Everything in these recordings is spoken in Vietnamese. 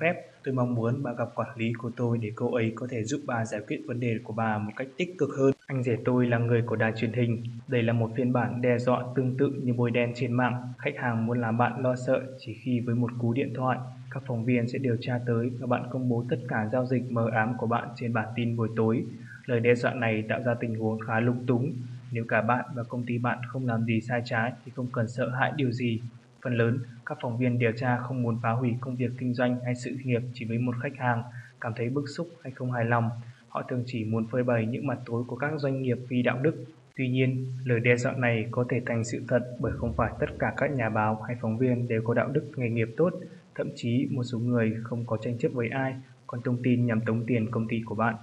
phép, tôi mong muốn bà gặp quản lý của tôi để cô ấy có thể giúp bà giải quyết vấn đề của bà một cách tích cực hơn. Anh rể tôi là người của đài truyền hình. Đây là một phiên bản đe dọa tương tự như bôi đen trên mạng. Khách hàng muốn làm bạn lo sợ chỉ khi với một cú điện thoại, các phóng viên sẽ điều tra tới và bạn công bố tất cả giao dịch mờ ám của bạn trên bản tin buổi tối. Lời đe dọa này tạo ra tình huống khá lung túng. Nếu cả bạn và công ty bạn không làm gì sai trái thì không cần sợ hãi điều gì. Phần lớn, các phóng viên điều tra không muốn phá hủy công việc kinh doanh hay sự nghiệp chỉ với một khách hàng, cảm thấy bức xúc hay không hài lòng. Họ thường chỉ muốn phơi bày những mặt tối của các doanh nghiệp phi đạo đức. Tuy nhiên, lời đe dọa này có thể thành sự thật bởi không phải tất cả các nhà báo hay phóng viên đều có đạo đức nghề nghiệp tốt. Thậm chí một số người không có tranh chấp với ai, còn thông tin nhằm tống tiền công ty của bạn.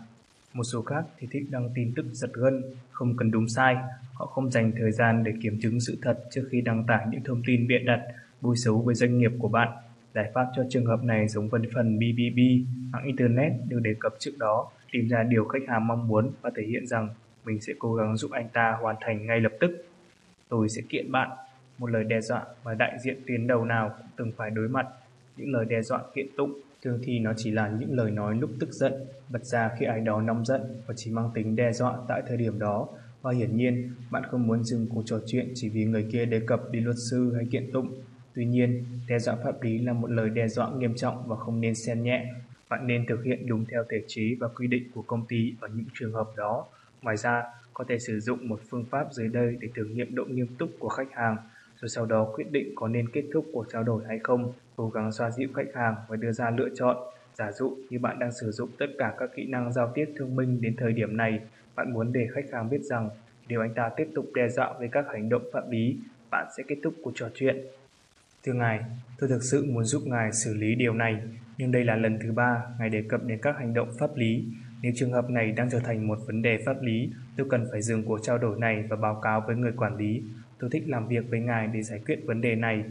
Một số khác thì thích đăng tin tức giật gân, không cần đúng sai. Họ không dành thời gian để kiểm chứng sự thật trước khi đăng tải những thông tin bịa đặt, bôi xấu với doanh nghiệp của bạn. Giải pháp cho trường hợp này giống với phần BBB, mạng Internet được đề cập trước đó, tìm ra điều khách hàng mong muốn và thể hiện rằng mình sẽ cố gắng giúp anh ta hoàn thành ngay lập tức. Tôi sẽ kiện bạn, một lời đe dọa mà đại diện tuyến đầu nào cũng từng phải đối mặt. Những lời đe dọa kiện tụng thường thì nó chỉ là những lời nói lúc tức giận, bật ra khi ai đó nóng giận và chỉ mang tính đe dọa tại thời điểm đó. Và hiển nhiên, bạn không muốn dừng cuộc trò chuyện chỉ vì người kia đề cập đến luật sư hay kiện tụng. Tuy nhiên, đe dọa pháp lý là một lời đe dọa nghiêm trọng và không nên xen nhẹ. Bạn nên thực hiện đúng theo thể chế và quy định của công ty ở những trường hợp đó. Ngoài ra, có thể sử dụng một phương pháp dưới đây để thử nghiệm độ nghiêm túc của khách hàng, rồi sau đó quyết định có nên kết thúc cuộc trao đổi hay không cố gắng xoa dịu khách hàng và đưa ra lựa chọn. Giả dụ như bạn đang sử dụng tất cả các kỹ năng giao tiếp thông minh đến thời điểm này, bạn muốn để khách hàng biết rằng nếu anh ta tiếp tục đe dọa với các hành động phạm lý, bạn sẽ kết thúc cuộc trò chuyện. Thưa ngài, tôi thực sự muốn giúp ngài xử lý điều này, nhưng đây là lần thứ ba ngài đề cập đến các hành động pháp lý. Nếu trường hợp này đang trở thành một vấn đề pháp lý, tôi cần phải dừng cuộc trao đổi này và báo cáo với người quản lý. Tôi thích làm việc với ngài để giải quyết vấn đề này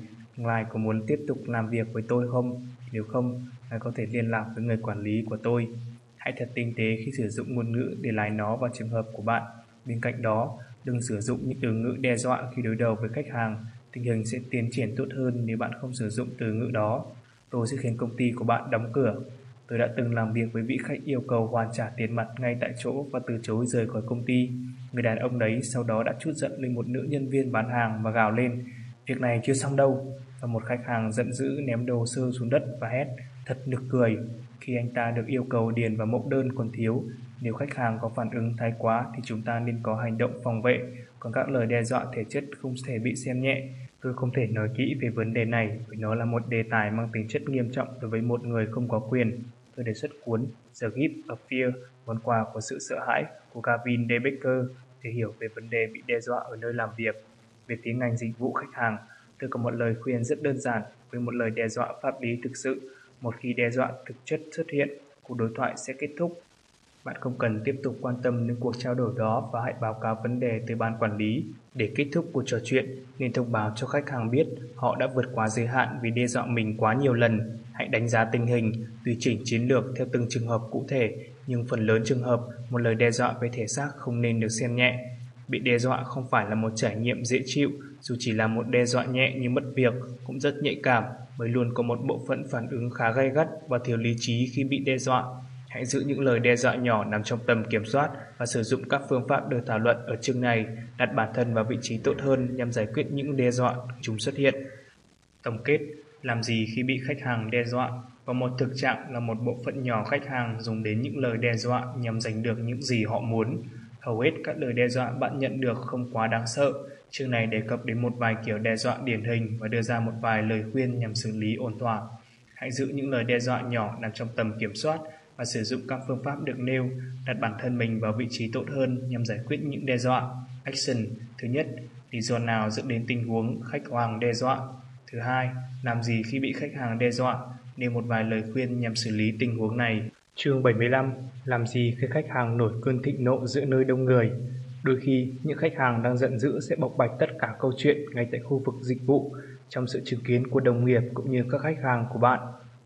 Lai có muốn tiếp tục làm việc với tôi không? Nếu không, ngài có thể liên lạc với người quản lý của tôi. Hãy thật tinh tế khi sử dụng ngôn ngữ để lái nó vào trường hợp của bạn. Bên cạnh đó, đừng sử dụng những từ ngữ đe dọa khi đối đầu với khách hàng. Tình hình sẽ tiến triển tốt hơn nếu bạn không sử dụng từ ngữ đó. Tôi sẽ khiến công ty của bạn đóng cửa. Tôi đã từng làm việc với vị khách yêu cầu hoàn trả tiền mặt ngay tại chỗ và từ chối rời khỏi công ty. Người đàn ông đấy sau đó đã chút giận lên một nữ nhân viên bán hàng và gào lên Việc này chưa xong đâu và một khách hàng giận dữ ném đồ sơ xuống đất và hét Thật nực cười. Khi anh ta được yêu cầu điền vào mẫu đơn còn thiếu Nếu khách hàng có phản ứng thái quá Thì chúng ta nên có hành động phòng vệ. Còn các lời đe dọa thể chất không thể bị xem nhẹ. Tôi không thể nói kỹ về vấn đề này Vì nó là một đề tài mang tính chất nghiêm trọng Đối với một người không có quyền. Tôi đề xuất cuốn The Gift of Fear Món quà của sự sợ hãi của Gavin D. Baker để hiểu về vấn đề bị đe dọa ở nơi làm việc. Về phía ngành dịch vụ khách hàng, tôi có một lời khuyên rất đơn giản với một lời đe dọa pháp lý thực sự. Một khi đe dọa thực chất xuất hiện, cuộc đối thoại sẽ kết thúc. Bạn không cần tiếp tục quan tâm đến cuộc trao đổi đó và hãy báo cáo vấn đề tới ban quản lý. Để kết thúc cuộc trò chuyện, nên thông báo cho khách hàng biết họ đã vượt quá giới hạn vì đe dọa mình quá nhiều lần. Hãy đánh giá tình hình, tùy chỉnh chiến lược theo từng trường hợp cụ thể, nhưng phần lớn trường hợp, một lời đe dọa về thể xác không nên được xem nhẹ. Bị đe dọa không phải là một trải nghiệm dễ chịu, dù chỉ là một đe dọa nhẹ như mất việc, cũng rất nhạy cảm, bởi luôn có một bộ phận phản ứng khá gay gắt và thiếu lý trí khi bị đe dọa. Hãy giữ những lời đe dọa nhỏ nằm trong tầm kiểm soát và sử dụng các phương pháp được thảo luận ở chương này, đặt bản thân vào vị trí tốt hơn nhằm giải quyết những đe dọa chúng xuất hiện. Tổng kết, làm gì khi bị khách hàng đe dọa? Và một thực trạng là một bộ phận nhỏ khách hàng dùng đến những lời đe dọa nhằm giành được những gì họ muốn. Hầu hết các lời đe dọa bạn nhận được không quá đáng sợ. Chương này đề cập đến một vài kiểu đe dọa điển hình và đưa ra một vài lời khuyên nhằm xử lý ổn thỏa. Hãy giữ những lời đe dọa nhỏ nằm trong tầm kiểm soát và sử dụng các phương pháp được nêu, đặt bản thân mình vào vị trí tốt hơn nhằm giải quyết những đe dọa. Action Thứ nhất, lý do nào dẫn đến tình huống khách hàng đe dọa? Thứ hai, làm gì khi bị khách hàng đe dọa? Nêu một vài lời khuyên nhằm xử lý tình huống này. Chương 75 Làm gì khi khách hàng nổi cơn thịnh nộ giữa nơi đông người? Đôi khi, những khách hàng đang giận dữ sẽ bộc bạch tất cả câu chuyện ngay tại khu vực dịch vụ trong sự chứng kiến của đồng nghiệp cũng như các khách hàng của bạn.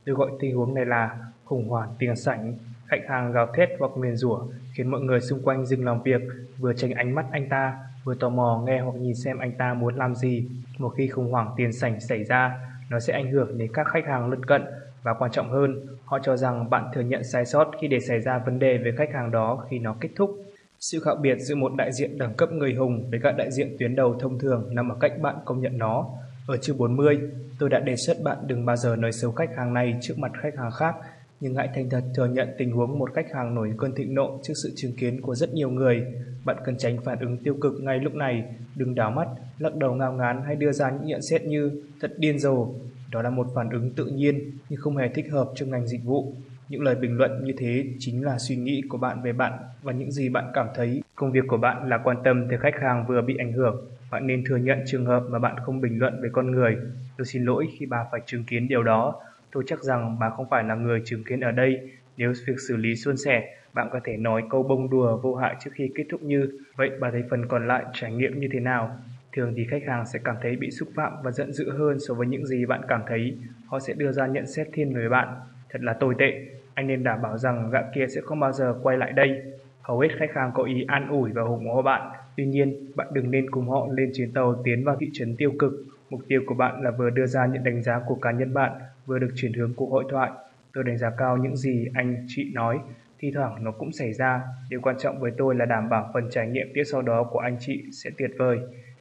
Tôi gọi tình huống này là khủng hoảng tiền sảnh. Khách hàng gào thét hoặc nguyền rủa khiến mọi người xung quanh dừng làm việc, vừa tránh ánh mắt anh ta, vừa tò mò nghe hoặc nhìn xem anh ta muốn làm gì. Một khi khủng hoảng tiền sảnh xảy ra, nó sẽ ảnh hưởng đến các khách hàng lân cận và quan trọng hơn, họ cho rằng bạn thừa nhận sai sót khi để xảy ra vấn đề với khách hàng đó khi nó kết thúc. Sự khác biệt giữa một đại diện đẳng cấp người hùng với các đại diện tuyến đầu thông thường nằm ở cách bạn công nhận nó. Ở chương 40, tôi đã đề xuất bạn đừng bao giờ nói xấu khách hàng này trước mặt khách hàng khác, nhưng hãy thành thật thừa nhận tình huống một khách hàng nổi cơn thịnh nộ trước sự chứng kiến của rất nhiều người. Bạn cần tránh phản ứng tiêu cực ngay lúc này, đừng đảo mắt, lắc đầu ngao ngán hay đưa ra những nhận xét như thật điên rồ. Đó là một phản ứng tự nhiên nhưng không hề thích hợp cho ngành dịch vụ. Những lời bình luận như thế chính là suy nghĩ của bạn về bạn và những gì bạn cảm thấy. Công việc của bạn là quan tâm tới khách hàng vừa bị ảnh hưởng. Bạn nên thừa nhận trường hợp mà bạn không bình luận về con người. Tôi xin lỗi khi bà phải chứng kiến điều đó. Tôi chắc rằng bà không phải là người chứng kiến ở đây. Nếu việc xử lý suôn sẻ, bạn có thể nói câu bông đùa vô hại trước khi kết thúc như Vậy bà thấy phần còn lại trải nghiệm như thế nào? Thường thì khách hàng sẽ cảm thấy bị xúc phạm và giận dữ hơn so với những gì bạn cảm thấy. Họ sẽ đưa ra nhận xét thiên về bạn. Thật là tồi tệ. Anh nên đảm bảo rằng gã kia sẽ không bao giờ quay lại đây. Hầu hết khách hàng có ý an ủi và ủng hộ bạn. Tuy nhiên, bạn đừng nên cùng họ lên chuyến tàu tiến vào thị trấn tiêu cực. Mục tiêu của bạn là vừa đưa ra những đánh giá của cá nhân bạn, vừa được chuyển hướng cuộc hội thoại. Tôi đánh giá cao những gì anh chị nói, thi thoảng nó cũng xảy ra. Điều quan trọng với tôi là đảm bảo phần trải nghiệm tiếp sau đó của anh chị sẽ tuyệt vời.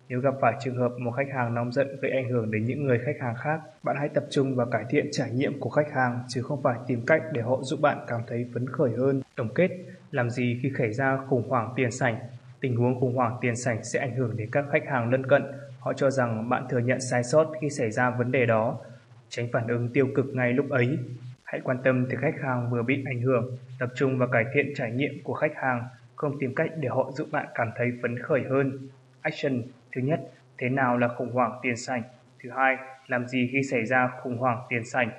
Nếu gặp phải trường hợp một khách hàng nóng giận gây ảnh hưởng đến những người khách hàng khác, bạn hãy tập trung vào cải thiện trải nghiệm của khách hàng chứ không phải tìm cách để họ giúp bạn cảm thấy phấn khởi hơn. Tổng kết, làm gì khi xảy ra khủng hoảng tiền sảnh? Tình huống khủng hoảng tiền sảnh sẽ ảnh hưởng đến các khách hàng lân cận. Họ cho rằng bạn thừa nhận sai sót khi xảy ra vấn đề đó. Tránh phản ứng tiêu cực ngay lúc ấy. Hãy quan tâm tới khách hàng vừa bị ảnh hưởng, tập trung vào cải thiện trải nghiệm của khách hàng, không tìm cách để họ giúp bạn cảm thấy phấn khởi hơn. Action Thứ nhất, thế nào là khủng hoảng tiền sảnh? Thứ hai, làm gì khi xảy ra khủng hoảng tiền sảnh?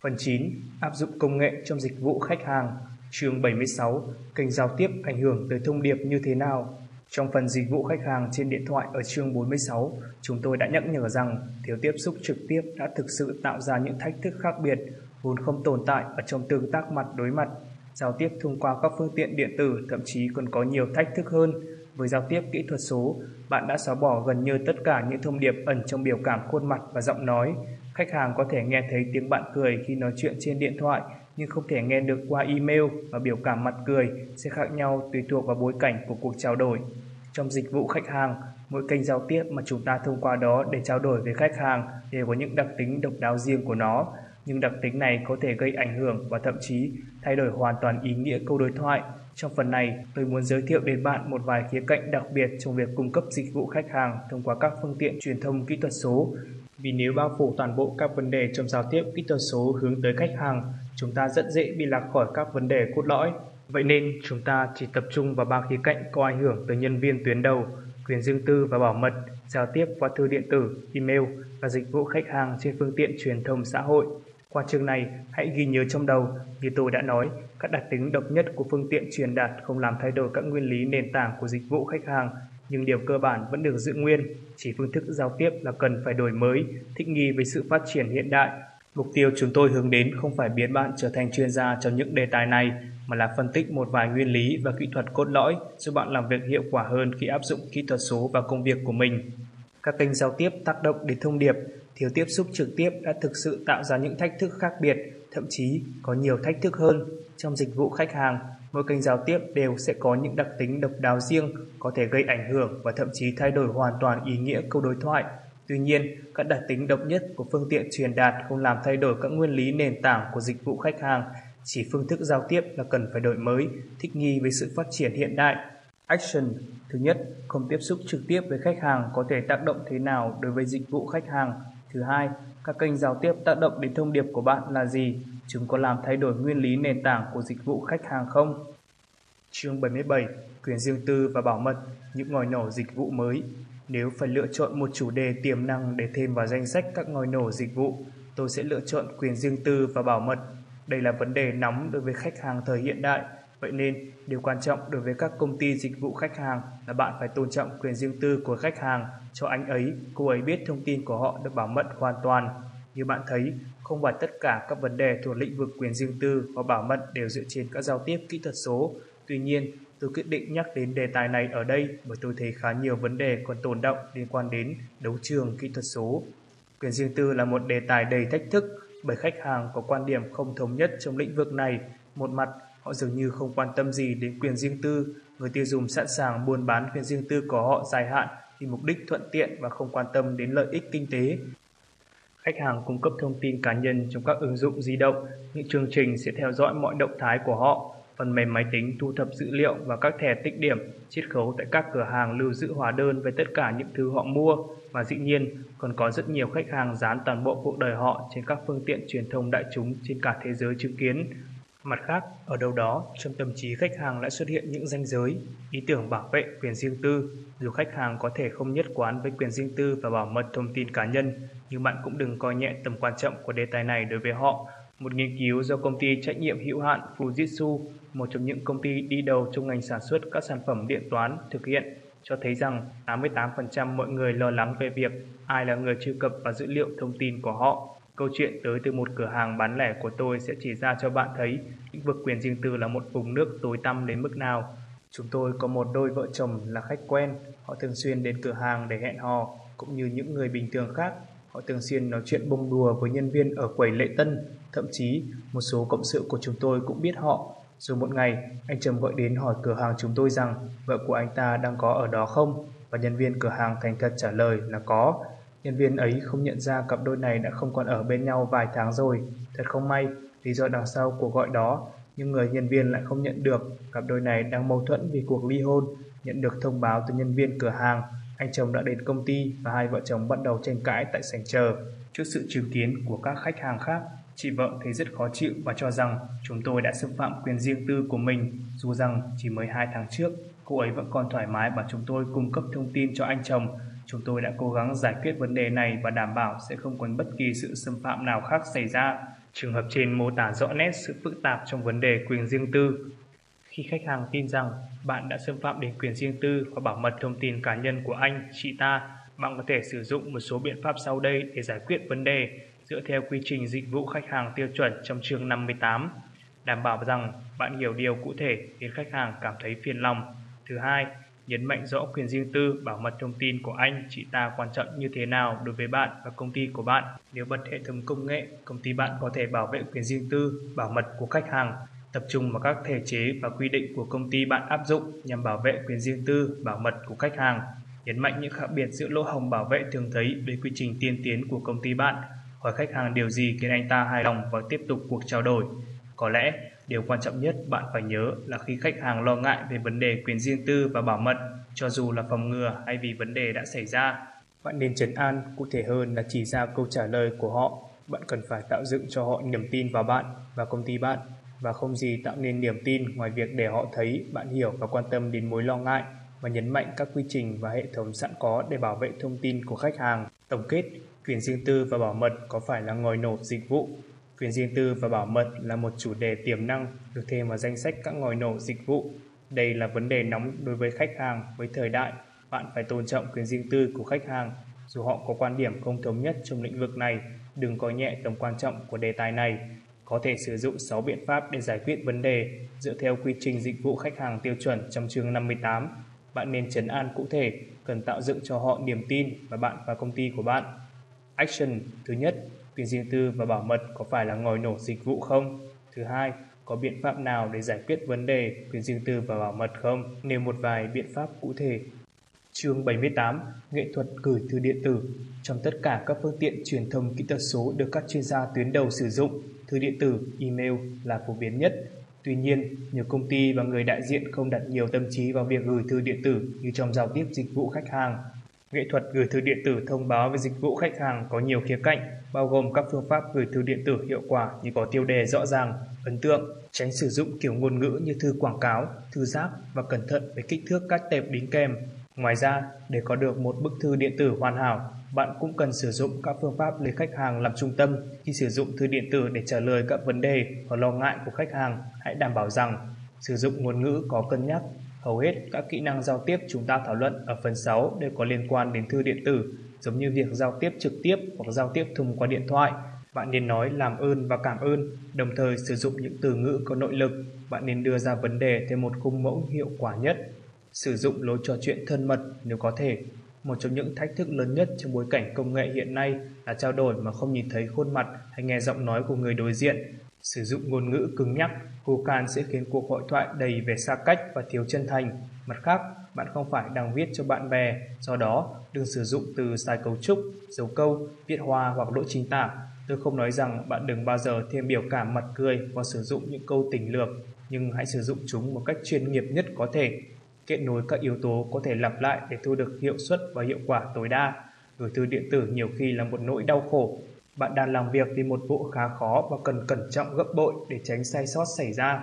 Phần 9. Áp dụng công nghệ trong dịch vụ khách hàng. Chương 76. Kênh giao tiếp ảnh hưởng tới thông điệp như thế nào? Trong phần dịch vụ khách hàng trên điện thoại ở chương 46, chúng tôi đã nhắc nhở rằng thiếu tiếp xúc trực tiếp đã thực sự tạo ra những thách thức khác biệt vốn không tồn tại ở trong tương tác mặt đối mặt. Giao tiếp thông qua các phương tiện điện tử thậm chí còn có nhiều thách thức hơn. Với giao tiếp kỹ thuật số, bạn đã xóa bỏ gần như tất cả những thông điệp ẩn trong biểu cảm khuôn mặt và giọng nói. Khách hàng có thể nghe thấy tiếng bạn cười khi nói chuyện trên điện thoại, nhưng không thể nghe được qua email và biểu cảm mặt cười sẽ khác nhau tùy thuộc vào bối cảnh của cuộc trao đổi. Trong dịch vụ khách hàng, mỗi kênh giao tiếp mà chúng ta thông qua đó để trao đổi với khách hàng đều có những đặc tính độc đáo riêng của nó, nhưng đặc tính này có thể gây ảnh hưởng và thậm chí thay đổi hoàn toàn ý nghĩa câu đối thoại. Trong phần này, tôi muốn giới thiệu đến bạn một vài khía cạnh đặc biệt trong việc cung cấp dịch vụ khách hàng thông qua các phương tiện truyền thông kỹ thuật số. Vì nếu bao phủ toàn bộ các vấn đề trong giao tiếp kỹ thuật số hướng tới khách hàng, chúng ta rất dễ bị lạc khỏi các vấn đề cốt lõi. Vậy nên, chúng ta chỉ tập trung vào ba khía cạnh có ảnh hưởng tới nhân viên tuyến đầu, quyền riêng tư và bảo mật, giao tiếp qua thư điện tử, email và dịch vụ khách hàng trên phương tiện truyền thông xã hội. Qua chương này, hãy ghi nhớ trong đầu, như tôi đã nói, các đặc tính độc nhất của phương tiện truyền đạt không làm thay đổi các nguyên lý nền tảng của dịch vụ khách hàng, nhưng điều cơ bản vẫn được giữ nguyên, chỉ phương thức giao tiếp là cần phải đổi mới, thích nghi với sự phát triển hiện đại. Mục tiêu chúng tôi hướng đến không phải biến bạn trở thành chuyên gia trong những đề tài này, mà là phân tích một vài nguyên lý và kỹ thuật cốt lõi giúp bạn làm việc hiệu quả hơn khi áp dụng kỹ thuật số vào công việc của mình. Các kênh giao tiếp tác động đến thông điệp, thiếu tiếp xúc trực tiếp đã thực sự tạo ra những thách thức khác biệt, thậm chí có nhiều thách thức hơn. Trong dịch vụ khách hàng, mỗi kênh giao tiếp đều sẽ có những đặc tính độc đáo riêng, có thể gây ảnh hưởng và thậm chí thay đổi hoàn toàn ý nghĩa câu đối thoại. Tuy nhiên, các đặc tính độc nhất của phương tiện truyền đạt không làm thay đổi các nguyên lý nền tảng của dịch vụ khách hàng, chỉ phương thức giao tiếp là cần phải đổi mới, thích nghi với sự phát triển hiện đại. Action Thứ nhất, không tiếp xúc trực tiếp với khách hàng có thể tác động thế nào đối với dịch vụ khách hàng. Thứ hai, các kênh giao tiếp tác động đến thông điệp của bạn là gì? Chúng có làm thay đổi nguyên lý nền tảng của dịch vụ khách hàng không? Chương 77 Quyền riêng tư và bảo mật Những ngòi nổ dịch vụ mới Nếu phải lựa chọn một chủ đề tiềm năng để thêm vào danh sách các ngòi nổ dịch vụ, tôi sẽ lựa chọn quyền riêng tư và bảo mật. Đây là vấn đề nóng đối với khách hàng thời hiện đại Vậy nên, điều quan trọng đối với các công ty dịch vụ khách hàng là bạn phải tôn trọng quyền riêng tư của khách hàng cho anh ấy, cô ấy biết thông tin của họ được bảo mật hoàn toàn. Như bạn thấy, không phải tất cả các vấn đề thuộc lĩnh vực quyền riêng tư và bảo mật đều dựa trên các giao tiếp kỹ thuật số. Tuy nhiên, tôi quyết định nhắc đến đề tài này ở đây bởi tôi thấy khá nhiều vấn đề còn tồn động liên quan đến đấu trường kỹ thuật số. Quyền riêng tư là một đề tài đầy thách thức bởi khách hàng có quan điểm không thống nhất trong lĩnh vực này. Một mặt, họ dường như không quan tâm gì đến quyền riêng tư, người tiêu dùng sẵn sàng buôn bán quyền riêng tư của họ dài hạn vì mục đích thuận tiện và không quan tâm đến lợi ích kinh tế. Khách hàng cung cấp thông tin cá nhân trong các ứng dụng di động, những chương trình sẽ theo dõi mọi động thái của họ. Phần mềm máy tính thu thập dữ liệu và các thẻ tích điểm, chiết khấu tại các cửa hàng lưu giữ hóa đơn về tất cả những thứ họ mua và dĩ nhiên còn có rất nhiều khách hàng dán toàn bộ cuộc đời họ trên các phương tiện truyền thông đại chúng trên cả thế giới chứng kiến. Mặt khác, ở đâu đó trong tâm trí khách hàng lại xuất hiện những ranh giới, ý tưởng bảo vệ quyền riêng tư. Dù khách hàng có thể không nhất quán với quyền riêng tư và bảo mật thông tin cá nhân, nhưng bạn cũng đừng coi nhẹ tầm quan trọng của đề tài này đối với họ. Một nghiên cứu do công ty trách nhiệm hữu hạn Fujitsu, một trong những công ty đi đầu trong ngành sản xuất các sản phẩm điện toán, thực hiện cho thấy rằng 88% mọi người lo lắng về việc ai là người truy cập vào dữ liệu thông tin của họ. Câu chuyện tới từ một cửa hàng bán lẻ của tôi sẽ chỉ ra cho bạn thấy lĩnh vực quyền riêng tư là một vùng nước tối tăm đến mức nào. Chúng tôi có một đôi vợ chồng là khách quen, họ thường xuyên đến cửa hàng để hẹn hò, cũng như những người bình thường khác. Họ thường xuyên nói chuyện bông đùa với nhân viên ở quầy lệ tân, thậm chí một số cộng sự của chúng tôi cũng biết họ. Rồi một ngày, anh Trầm gọi đến hỏi cửa hàng chúng tôi rằng vợ của anh ta đang có ở đó không? Và nhân viên cửa hàng thành thật trả lời là có. Nhân viên ấy không nhận ra cặp đôi này đã không còn ở bên nhau vài tháng rồi. Thật không may, lý do đằng sau cuộc gọi đó, nhưng người nhân viên lại không nhận được. Cặp đôi này đang mâu thuẫn vì cuộc ly hôn. Nhận được thông báo từ nhân viên cửa hàng, anh chồng đã đến công ty và hai vợ chồng bắt đầu tranh cãi tại sảnh chờ. Trước sự chứng kiến của các khách hàng khác, chị vợ thấy rất khó chịu và cho rằng chúng tôi đã xâm phạm quyền riêng tư của mình, dù rằng chỉ mới hai tháng trước, cô ấy vẫn còn thoải mái bảo chúng tôi cung cấp thông tin cho anh chồng Chúng tôi đã cố gắng giải quyết vấn đề này và đảm bảo sẽ không còn bất kỳ sự xâm phạm nào khác xảy ra. Trường hợp trên mô tả rõ nét sự phức tạp trong vấn đề quyền riêng tư. Khi khách hàng tin rằng bạn đã xâm phạm đến quyền riêng tư và bảo mật thông tin cá nhân của anh, chị ta, bạn có thể sử dụng một số biện pháp sau đây để giải quyết vấn đề dựa theo quy trình dịch vụ khách hàng tiêu chuẩn trong chương 58. Đảm bảo rằng bạn hiểu điều cụ thể khiến khách hàng cảm thấy phiền lòng. Thứ hai, nhấn mạnh rõ quyền riêng tư, bảo mật thông tin của anh, chị ta quan trọng như thế nào đối với bạn và công ty của bạn. Nếu bật hệ thống công nghệ, công ty bạn có thể bảo vệ quyền riêng tư, bảo mật của khách hàng, tập trung vào các thể chế và quy định của công ty bạn áp dụng nhằm bảo vệ quyền riêng tư, bảo mật của khách hàng. Nhấn mạnh những khác biệt giữa lỗ hồng bảo vệ thường thấy với quy trình tiên tiến của công ty bạn. Hỏi khách hàng điều gì khiến anh ta hài lòng và tiếp tục cuộc trao đổi. Có lẽ Điều quan trọng nhất bạn phải nhớ là khi khách hàng lo ngại về vấn đề quyền riêng tư và bảo mật, cho dù là phòng ngừa hay vì vấn đề đã xảy ra, bạn nên trấn an cụ thể hơn là chỉ ra câu trả lời của họ. Bạn cần phải tạo dựng cho họ niềm tin vào bạn và công ty bạn và không gì tạo nên niềm tin ngoài việc để họ thấy bạn hiểu và quan tâm đến mối lo ngại và nhấn mạnh các quy trình và hệ thống sẵn có để bảo vệ thông tin của khách hàng. Tổng kết, quyền riêng tư và bảo mật có phải là ngòi nổ dịch vụ Quyền riêng tư và bảo mật là một chủ đề tiềm năng được thêm vào danh sách các ngòi nổ dịch vụ. Đây là vấn đề nóng đối với khách hàng với thời đại. Bạn phải tôn trọng quyền riêng tư của khách hàng. Dù họ có quan điểm không thống nhất trong lĩnh vực này, đừng coi nhẹ tầm quan trọng của đề tài này. Có thể sử dụng 6 biện pháp để giải quyết vấn đề dựa theo quy trình dịch vụ khách hàng tiêu chuẩn trong chương 58. Bạn nên chấn an cụ thể, cần tạo dựng cho họ niềm tin và bạn và công ty của bạn. Action Thứ nhất, quyền riêng tư và bảo mật có phải là ngòi nổ dịch vụ không? Thứ hai, có biện pháp nào để giải quyết vấn đề quyền riêng tư và bảo mật không? Nêu một vài biện pháp cụ thể. Chương 78: Nghệ thuật gửi thư điện tử. Trong tất cả các phương tiện truyền thông kỹ thuật số được các chuyên gia tuyến đầu sử dụng, thư điện tử, email là phổ biến nhất. Tuy nhiên, nhiều công ty và người đại diện không đặt nhiều tâm trí vào việc gửi thư điện tử như trong giao tiếp dịch vụ khách hàng Nghệ thuật gửi thư điện tử thông báo về dịch vụ khách hàng có nhiều khía cạnh, bao gồm các phương pháp gửi thư điện tử hiệu quả như có tiêu đề rõ ràng, ấn tượng, tránh sử dụng kiểu ngôn ngữ như thư quảng cáo, thư giác và cẩn thận với kích thước các tệp đính kèm. Ngoài ra, để có được một bức thư điện tử hoàn hảo, bạn cũng cần sử dụng các phương pháp lấy khách hàng làm trung tâm. Khi sử dụng thư điện tử để trả lời các vấn đề và lo ngại của khách hàng, hãy đảm bảo rằng sử dụng ngôn ngữ có cân nhắc Hầu hết các kỹ năng giao tiếp chúng ta thảo luận ở phần 6 đều có liên quan đến thư điện tử, giống như việc giao tiếp trực tiếp hoặc giao tiếp thông qua điện thoại. Bạn nên nói làm ơn và cảm ơn, đồng thời sử dụng những từ ngữ có nội lực. Bạn nên đưa ra vấn đề theo một khung mẫu hiệu quả nhất. Sử dụng lối trò chuyện thân mật nếu có thể. một trong những thách thức lớn nhất trong bối cảnh công nghệ hiện nay là trao đổi mà không nhìn thấy khuôn mặt hay nghe giọng nói của người đối diện. Sử dụng ngôn ngữ cứng nhắc, khô khan sẽ khiến cuộc hội thoại đầy vẻ xa cách và thiếu chân thành. Mặt khác, bạn không phải đang viết cho bạn bè, do đó đừng sử dụng từ sai cấu trúc, dấu câu, viết hoa hoặc lỗi chính tả. Tôi không nói rằng bạn đừng bao giờ thêm biểu cảm mặt cười và sử dụng những câu tình lược, nhưng hãy sử dụng chúng một cách chuyên nghiệp nhất có thể. Kết nối các yếu tố có thể lặp lại để thu được hiệu suất và hiệu quả tối đa. Gửi thư điện tử nhiều khi là một nỗi đau khổ. Bạn đang làm việc vì một vụ khá khó và cần cẩn trọng gấp bội để tránh sai sót xảy ra.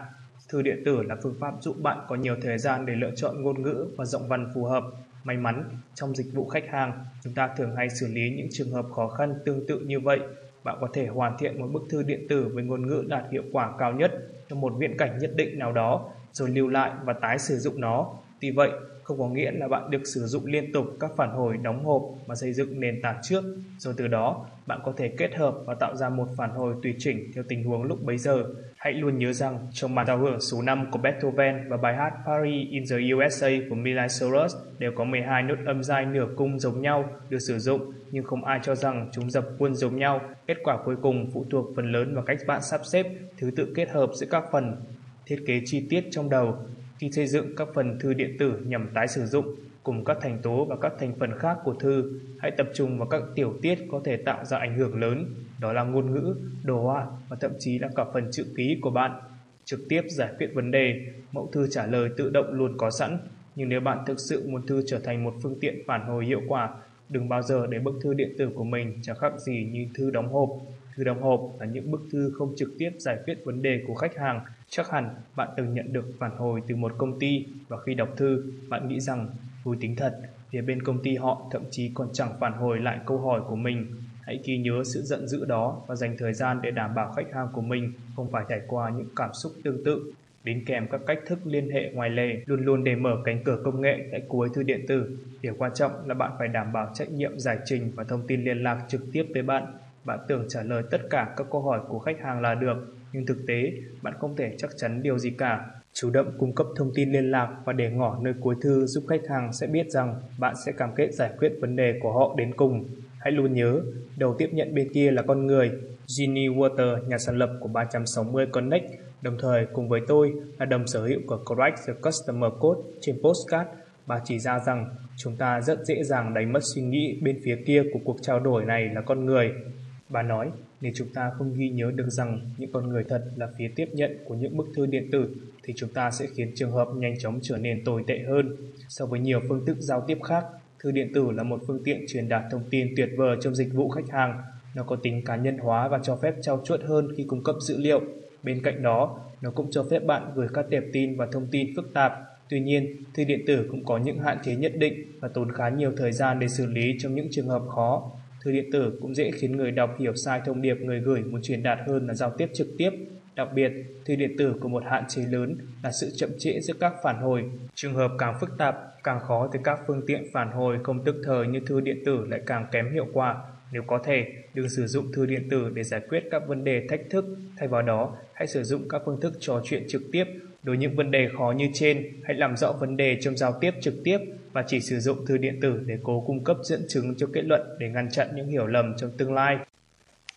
Thư điện tử là phương pháp giúp bạn có nhiều thời gian để lựa chọn ngôn ngữ và giọng văn phù hợp. May mắn, trong dịch vụ khách hàng, chúng ta thường hay xử lý những trường hợp khó khăn tương tự như vậy. Bạn có thể hoàn thiện một bức thư điện tử với ngôn ngữ đạt hiệu quả cao nhất trong một viễn cảnh nhất định nào đó, rồi lưu lại và tái sử dụng nó. Tuy vậy, không có nghĩa là bạn được sử dụng liên tục các phản hồi đóng hộp mà xây dựng nền tảng trước, rồi từ đó bạn có thể kết hợp và tạo ra một phản hồi tùy chỉnh theo tình huống lúc bấy giờ. Hãy luôn nhớ rằng trong bản giao hưởng số 5 của Beethoven và bài hát Paris in the USA của Miley Cyrus đều có 12 nốt âm dài nửa cung giống nhau được sử dụng, nhưng không ai cho rằng chúng dập khuôn giống nhau. Kết quả cuối cùng phụ thuộc phần lớn vào cách bạn sắp xếp thứ tự kết hợp giữa các phần thiết kế chi tiết trong đầu khi xây dựng các phần thư điện tử nhằm tái sử dụng cùng các thành tố và các thành phần khác của thư, hãy tập trung vào các tiểu tiết có thể tạo ra ảnh hưởng lớn, đó là ngôn ngữ, đồ họa và thậm chí là cả phần chữ ký của bạn. Trực tiếp giải quyết vấn đề, mẫu thư trả lời tự động luôn có sẵn, nhưng nếu bạn thực sự muốn thư trở thành một phương tiện phản hồi hiệu quả, đừng bao giờ để bức thư điện tử của mình chẳng khác gì như thư đóng hộp. Thư đóng hộp là những bức thư không trực tiếp giải quyết vấn đề của khách hàng Chắc hẳn bạn từng nhận được phản hồi từ một công ty và khi đọc thư, bạn nghĩ rằng vui tính thật, phía bên công ty họ thậm chí còn chẳng phản hồi lại câu hỏi của mình. Hãy ghi nhớ sự giận dữ đó và dành thời gian để đảm bảo khách hàng của mình không phải trải qua những cảm xúc tương tự. Đính kèm các cách thức liên hệ ngoài lề luôn luôn để mở cánh cửa công nghệ tại cuối thư điện tử. Điều quan trọng là bạn phải đảm bảo trách nhiệm giải trình và thông tin liên lạc trực tiếp với bạn. Bạn tưởng trả lời tất cả các câu hỏi của khách hàng là được, nhưng thực tế bạn không thể chắc chắn điều gì cả. Chủ động cung cấp thông tin liên lạc và để ngỏ nơi cuối thư giúp khách hàng sẽ biết rằng bạn sẽ cam kết giải quyết vấn đề của họ đến cùng. Hãy luôn nhớ, đầu tiếp nhận bên kia là con người. Ginny Water, nhà sáng lập của 360 Connect, đồng thời cùng với tôi là đồng sở hữu của Correct the Customer Code trên postcard. Bà chỉ ra rằng chúng ta rất dễ dàng đánh mất suy nghĩ bên phía kia của cuộc trao đổi này là con người. Bà nói, nếu chúng ta không ghi nhớ được rằng những con người thật là phía tiếp nhận của những bức thư điện tử thì chúng ta sẽ khiến trường hợp nhanh chóng trở nên tồi tệ hơn. So với nhiều phương thức giao tiếp khác, thư điện tử là một phương tiện truyền đạt thông tin tuyệt vời trong dịch vụ khách hàng. Nó có tính cá nhân hóa và cho phép trao chuốt hơn khi cung cấp dữ liệu. Bên cạnh đó, nó cũng cho phép bạn gửi các tệp tin và thông tin phức tạp. Tuy nhiên, thư điện tử cũng có những hạn chế nhất định và tốn khá nhiều thời gian để xử lý trong những trường hợp khó. Thư điện tử cũng dễ khiến người đọc hiểu sai thông điệp người gửi muốn truyền đạt hơn là giao tiếp trực tiếp. Đặc biệt, thư điện tử có một hạn chế lớn là sự chậm trễ giữa các phản hồi. Trường hợp càng phức tạp, càng khó thì các phương tiện phản hồi không tức thời như thư điện tử lại càng kém hiệu quả. Nếu có thể, đừng sử dụng thư điện tử để giải quyết các vấn đề thách thức. Thay vào đó, hãy sử dụng các phương thức trò chuyện trực tiếp. Đối những vấn đề khó như trên, hãy làm rõ vấn đề trong giao tiếp trực tiếp và chỉ sử dụng thư điện tử để cố cung cấp dẫn chứng cho kết luận để ngăn chặn những hiểu lầm trong tương lai.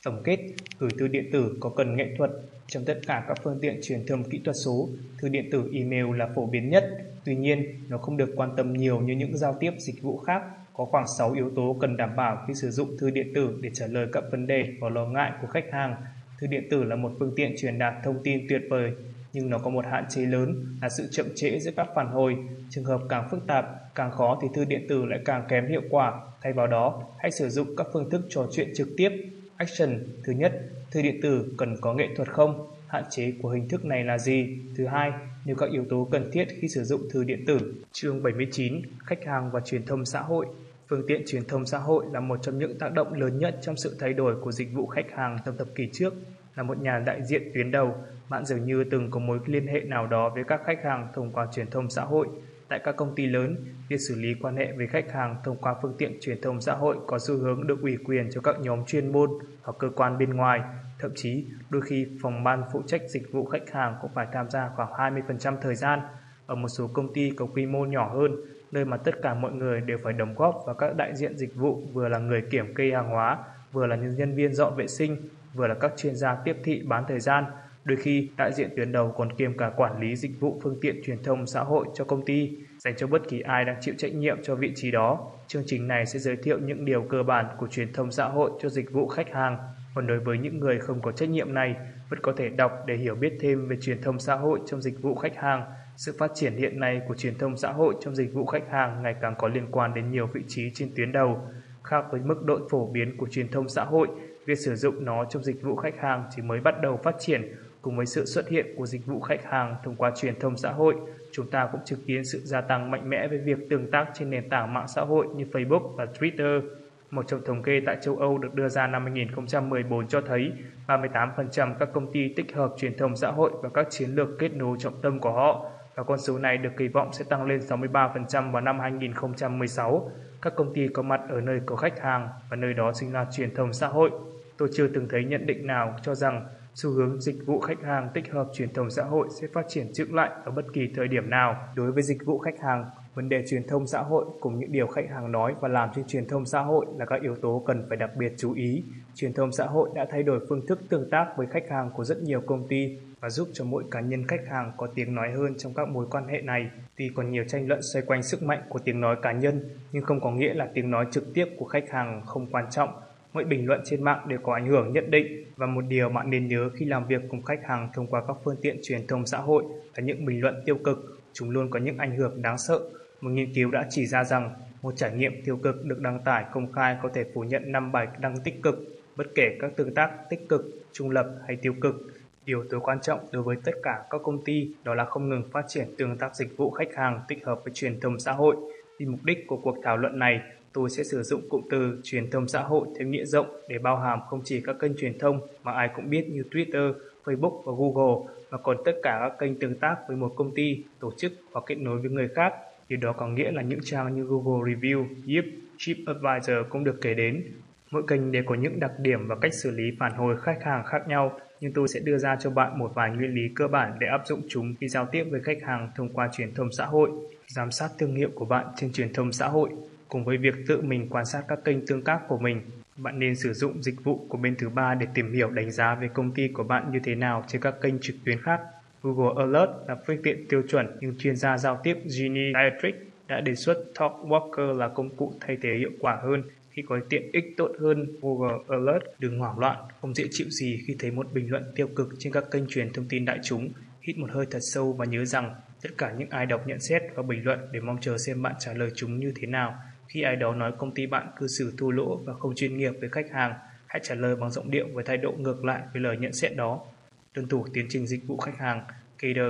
Tổng kết, gửi thư điện tử có cần nghệ thuật. Trong tất cả các phương tiện truyền thông kỹ thuật số, thư điện tử email là phổ biến nhất. Tuy nhiên, nó không được quan tâm nhiều như những giao tiếp dịch vụ khác. Có khoảng 6 yếu tố cần đảm bảo khi sử dụng thư điện tử để trả lời các vấn đề và lo ngại của khách hàng. Thư điện tử là một phương tiện truyền đạt thông tin tuyệt vời, nhưng nó có một hạn chế lớn là sự chậm trễ giữa các phản hồi. Trường hợp càng phức tạp, càng khó thì thư điện tử lại càng kém hiệu quả. Thay vào đó, hãy sử dụng các phương thức trò chuyện trực tiếp. Action Thứ nhất, thư điện tử cần có nghệ thuật không? Hạn chế của hình thức này là gì? Thứ hai, nếu các yếu tố cần thiết khi sử dụng thư điện tử. Chương 79, khách hàng và truyền thông xã hội. Phương tiện truyền thông xã hội là một trong những tác động lớn nhất trong sự thay đổi của dịch vụ khách hàng trong thập kỷ trước. Là một nhà đại diện tuyến đầu, bạn dường như từng có mối liên hệ nào đó với các khách hàng thông qua truyền thông xã hội. Tại các công ty lớn, việc xử lý quan hệ với khách hàng thông qua phương tiện truyền thông xã hội có xu hướng được ủy quyền cho các nhóm chuyên môn hoặc cơ quan bên ngoài. Thậm chí, đôi khi phòng ban phụ trách dịch vụ khách hàng cũng phải tham gia khoảng 20% thời gian. Ở một số công ty có quy mô nhỏ hơn, nơi mà tất cả mọi người đều phải đóng góp và các đại diện dịch vụ vừa là người kiểm kê hàng hóa, vừa là nhân viên dọn vệ sinh, vừa là các chuyên gia tiếp thị bán thời gian. Đôi khi, đại diện tuyến đầu còn kiêm cả quản lý dịch vụ phương tiện truyền thông xã hội cho công ty, dành cho bất kỳ ai đang chịu trách nhiệm cho vị trí đó. Chương trình này sẽ giới thiệu những điều cơ bản của truyền thông xã hội cho dịch vụ khách hàng. Còn đối với những người không có trách nhiệm này, vẫn có thể đọc để hiểu biết thêm về truyền thông xã hội trong dịch vụ khách hàng. Sự phát triển hiện nay của truyền thông xã hội trong dịch vụ khách hàng ngày càng có liên quan đến nhiều vị trí trên tuyến đầu. Khác với mức độ phổ biến của truyền thông xã hội, việc sử dụng nó trong dịch vụ khách hàng chỉ mới bắt đầu phát triển cùng với sự xuất hiện của dịch vụ khách hàng thông qua truyền thông xã hội, chúng ta cũng chứng kiến sự gia tăng mạnh mẽ về việc tương tác trên nền tảng mạng xã hội như Facebook và Twitter. Một trong thống kê tại châu Âu được đưa ra năm 2014 cho thấy 38% các công ty tích hợp truyền thông xã hội và các chiến lược kết nối trọng tâm của họ và con số này được kỳ vọng sẽ tăng lên 63% vào năm 2016. Các công ty có mặt ở nơi có khách hàng và nơi đó sinh ra truyền thông xã hội. Tôi chưa từng thấy nhận định nào cho rằng xu hướng dịch vụ khách hàng tích hợp truyền thông xã hội sẽ phát triển chững lại ở bất kỳ thời điểm nào. Đối với dịch vụ khách hàng, vấn đề truyền thông xã hội cùng những điều khách hàng nói và làm trên truyền thông xã hội là các yếu tố cần phải đặc biệt chú ý. Truyền thông xã hội đã thay đổi phương thức tương tác với khách hàng của rất nhiều công ty và giúp cho mỗi cá nhân khách hàng có tiếng nói hơn trong các mối quan hệ này. Tuy còn nhiều tranh luận xoay quanh sức mạnh của tiếng nói cá nhân, nhưng không có nghĩa là tiếng nói trực tiếp của khách hàng không quan trọng Mỗi bình luận trên mạng đều có ảnh hưởng nhất định và một điều bạn nên nhớ khi làm việc cùng khách hàng thông qua các phương tiện truyền thông xã hội là những bình luận tiêu cực, chúng luôn có những ảnh hưởng đáng sợ. Một nghiên cứu đã chỉ ra rằng một trải nghiệm tiêu cực được đăng tải công khai có thể phủ nhận 5 bài đăng tích cực, bất kể các tương tác tích cực, trung lập hay tiêu cực. Điều tối quan trọng đối với tất cả các công ty đó là không ngừng phát triển tương tác dịch vụ khách hàng tích hợp với truyền thông xã hội. Vì mục đích của cuộc thảo luận này tôi sẽ sử dụng cụm từ truyền thông xã hội theo nghĩa rộng để bao hàm không chỉ các kênh truyền thông mà ai cũng biết như Twitter, Facebook và Google mà còn tất cả các kênh tương tác với một công ty, tổ chức hoặc kết nối với người khác. Điều đó có nghĩa là những trang như Google Review, Yip, TripAdvisor cũng được kể đến. Mỗi kênh đều có những đặc điểm và cách xử lý phản hồi khách hàng khác nhau, nhưng tôi sẽ đưa ra cho bạn một vài nguyên lý cơ bản để áp dụng chúng khi giao tiếp với khách hàng thông qua truyền thông xã hội. Giám sát thương hiệu của bạn trên truyền thông xã hội Cùng với việc tự mình quan sát các kênh tương tác của mình, bạn nên sử dụng dịch vụ của bên thứ ba để tìm hiểu đánh giá về công ty của bạn như thế nào trên các kênh trực tuyến khác. Google Alert là phương tiện tiêu chuẩn nhưng chuyên gia giao tiếp Genie Dietrich đã đề xuất Talkwalker là công cụ thay thế hiệu quả hơn khi có tiện ích tốt hơn Google Alert. Đừng hoảng loạn, không dễ chịu gì khi thấy một bình luận tiêu cực trên các kênh truyền thông tin đại chúng. Hít một hơi thật sâu và nhớ rằng tất cả những ai đọc nhận xét và bình luận để mong chờ xem bạn trả lời chúng như thế nào khi ai đó nói công ty bạn cư xử thua lỗ và không chuyên nghiệp với khách hàng, hãy trả lời bằng giọng điệu với thái độ ngược lại với lời nhận xét đó. Tuân thủ tiến trình dịch vụ khách hàng KDR